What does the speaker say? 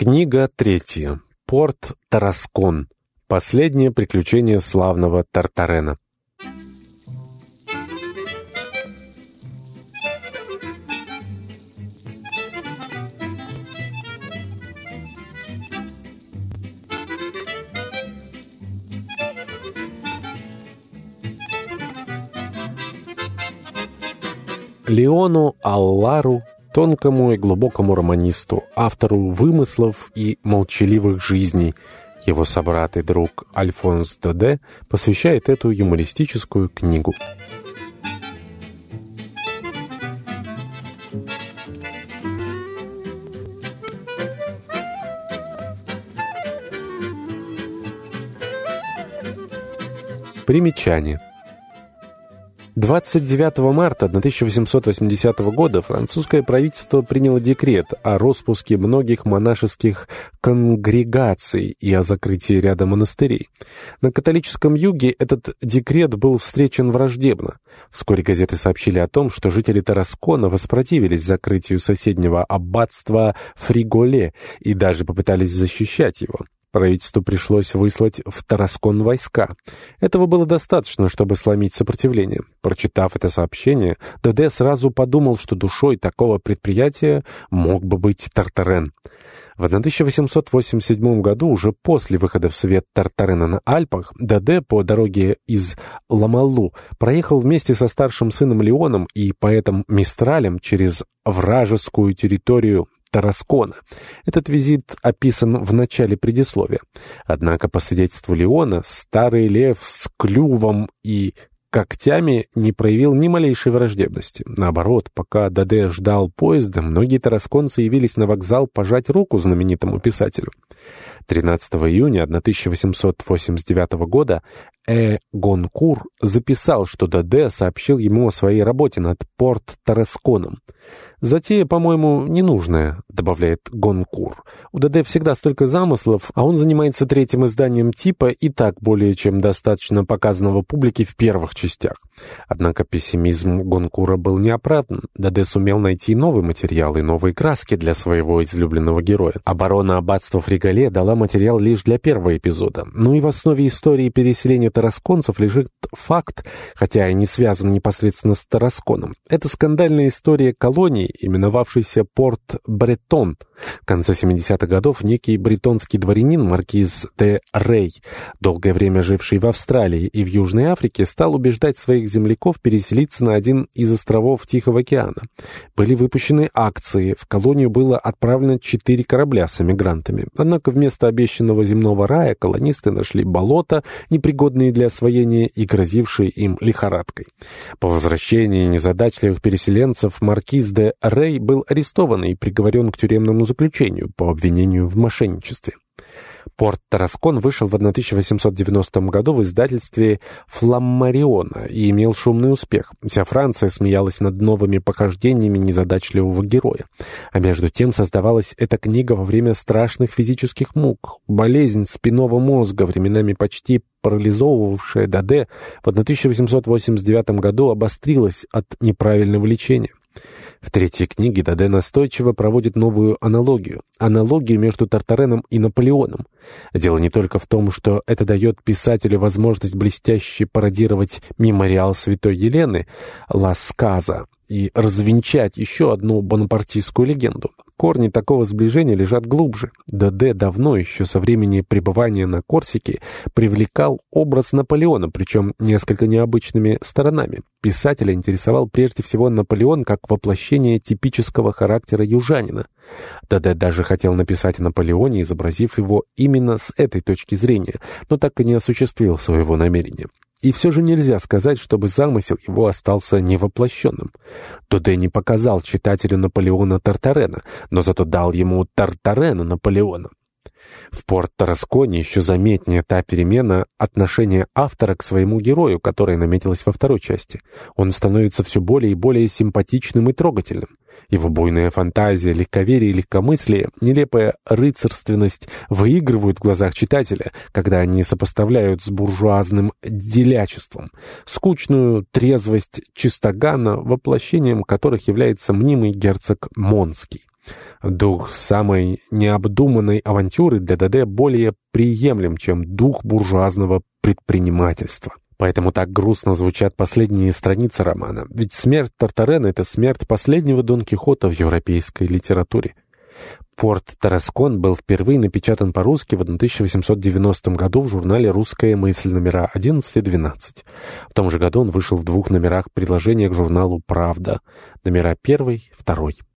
Книга третья. Порт Тараскон. Последнее приключение славного Тартарена. Леону Аллару тонкому и глубокому романисту, автору вымыслов и молчаливых жизней. Его собрат и друг Альфонс Доде посвящает эту юмористическую книгу. Примечание. 29 марта 1880 года французское правительство приняло декрет о распуске многих монашеских конгрегаций и о закрытии ряда монастырей. На католическом юге этот декрет был встречен враждебно. Вскоре газеты сообщили о том, что жители Тараскона воспротивились закрытию соседнего аббатства Фриголе и даже попытались защищать его. Правительству пришлось выслать в Тараскон войска. Этого было достаточно, чтобы сломить сопротивление. Прочитав это сообщение, ДД сразу подумал, что душой такого предприятия мог бы быть Тартарен. В 1887 году, уже после выхода в свет Тартарена на Альпах, ДД по дороге из Ламалу проехал вместе со старшим сыном Леоном и поэтом Мистралем через вражескую территорию Тараскона. Этот визит описан в начале предисловия. Однако, по свидетельству Леона, старый лев с клювом и когтями не проявил ни малейшей враждебности. Наоборот, пока Даде ждал поезда, многие тарасконцы явились на вокзал пожать руку знаменитому писателю. 13 июня 1889 года Э. Гонкур записал, что Даде сообщил ему о своей работе над порт Тарасконом. «Затея, по-моему, ненужная», — добавляет Гонкур. «У ДД всегда столько замыслов, а он занимается третьим изданием типа и так более чем достаточно показанного публике в первых частях». Однако пессимизм Гонкура был неоправдан. ДД сумел найти новый материал и новые краски для своего излюбленного героя. Оборона аббатства Фригале дала материал лишь для первого эпизода. Ну и в основе истории переселения тарасконцев лежит факт, хотя и не связан непосредственно с Тарасконом. Это скандальная история колонии, именовавшийся порт Бретон. В конце 70-х годов некий бретонский дворянин маркиз де Рей, долгое время живший в Австралии и в Южной Африке, стал убеждать своих земляков переселиться на один из островов Тихого океана. Были выпущены акции, в колонию было отправлено четыре корабля с эмигрантами. Однако вместо обещанного земного рая колонисты нашли болото, непригодные для освоения и грозившие им лихорадкой. По возвращении незадачливых переселенцев маркиз де Рэй был арестован и приговорен к тюремному заключению по обвинению в мошенничестве. Порт Тараскон вышел в 1890 году в издательстве «Фламмариона» и имел шумный успех. Вся Франция смеялась над новыми похождениями незадачливого героя. А между тем создавалась эта книга во время страшных физических мук. Болезнь спинного мозга, временами почти парализовывавшая Даде, в 1889 году обострилась от неправильного лечения. В третьей книге Даде настойчиво проводит новую аналогию. Аналогию между Тартареном и Наполеоном. Дело не только в том, что это дает писателю возможность блестяще пародировать мемориал Святой Елены «Ла Сказа» и развенчать еще одну бонапартийскую легенду. Корни такого сближения лежат глубже. ДД давно, еще со времени пребывания на Корсике, привлекал образ Наполеона, причем несколько необычными сторонами. Писателя интересовал прежде всего Наполеон как воплощение типического характера южанина. ДД даже хотел написать о Наполеоне, изобразив его именно с этой точки зрения, но так и не осуществил своего намерения. И все же нельзя сказать, чтобы замысел его остался невоплощенным. Тоде не показал читателю Наполеона Тартарена, но зато дал ему Тартарена Наполеона. В порт Тарасконе еще заметнее та перемена отношения автора к своему герою, которая наметилась во второй части. Он становится все более и более симпатичным и трогательным. Его буйная фантазия, легковерие и легкомыслие, нелепая рыцарственность выигрывают в глазах читателя, когда они сопоставляют с буржуазным делячеством, скучную трезвость чистогана, воплощением которых является мнимый герцог Монский. Дух самой необдуманной авантюры для ДД более приемлем, чем дух буржуазного предпринимательства. Поэтому так грустно звучат последние страницы романа. Ведь смерть Тартарена — это смерть последнего Дон Кихота в европейской литературе. Порт Тараскон был впервые напечатан по-русски в 1890 году в журнале «Русская мысль» номера 11 и 12. В том же году он вышел в двух номерах приложения к журналу «Правда» номера 1 2.